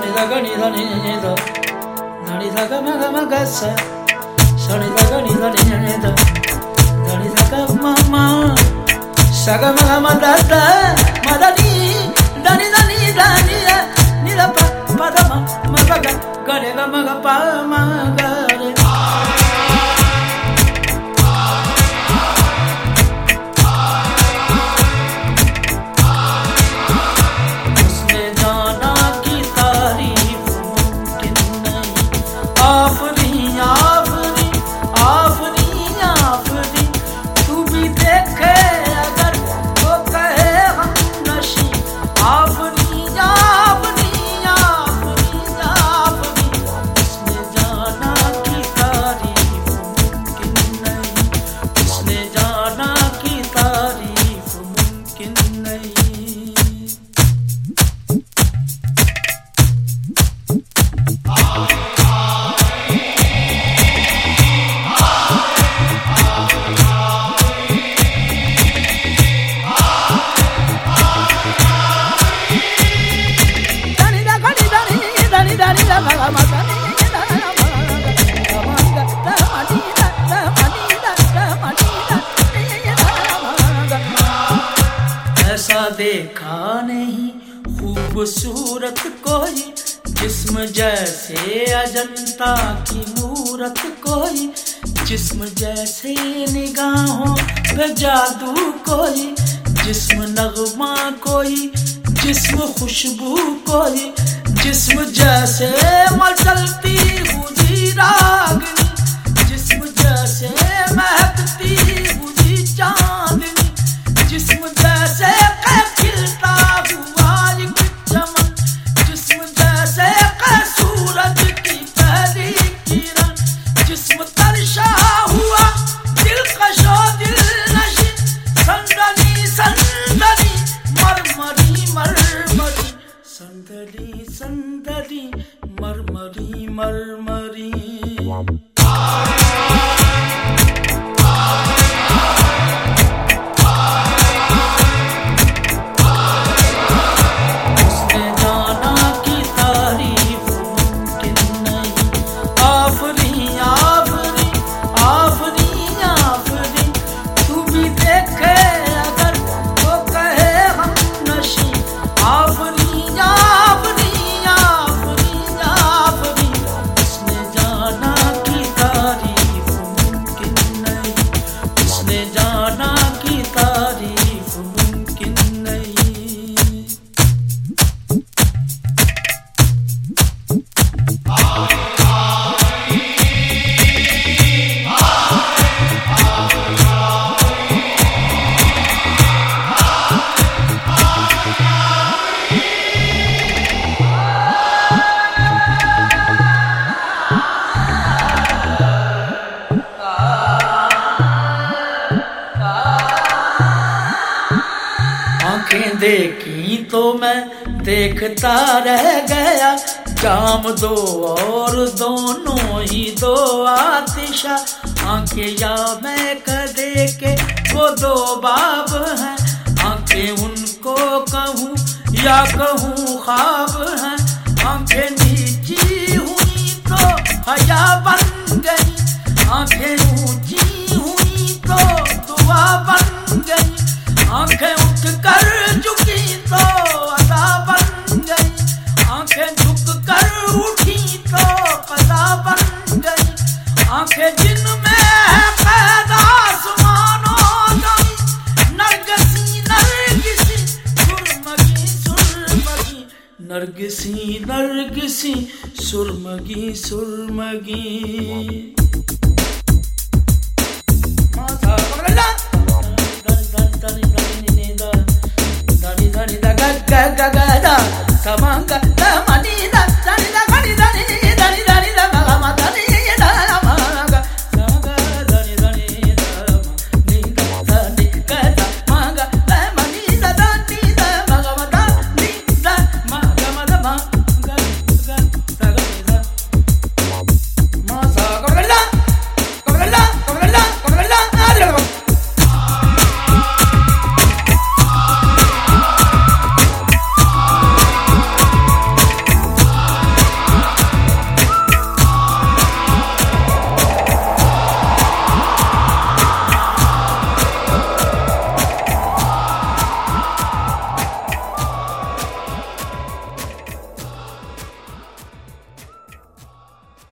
ga ni da ni da na ni da ga ma ga ma ga sa sa ni da ga ni da ni da na da ga ma ma sa ga ma ga ma da da ma da ni da ni da ni da ni da ni da pa pa da ma ma ga ga ga pa ma ga देखा नहीं, खूबसूरत कोई, जिस्म जैसे अजंता की मूरत कोई, जिस्म जैसे निगाहों पे जादू कोई, जिस्म नगमा कोई, जिस्म खुशबू कोई, जिस्म जैसे मचलती हुई मरमरी मरमरी देखी तो मैं देखता रह गया। जाम दो और दोनों ही दो आतिशा। आँखें या मैं कदे के वो दो बाब हैं। आँखें उनको कहूँ या कहूँ ख्वाब हैं। आँखें नीची हुई तो हया बन गई। आँखें ऊँची नरगिसी नरगिसी सुरमगी सुरमगी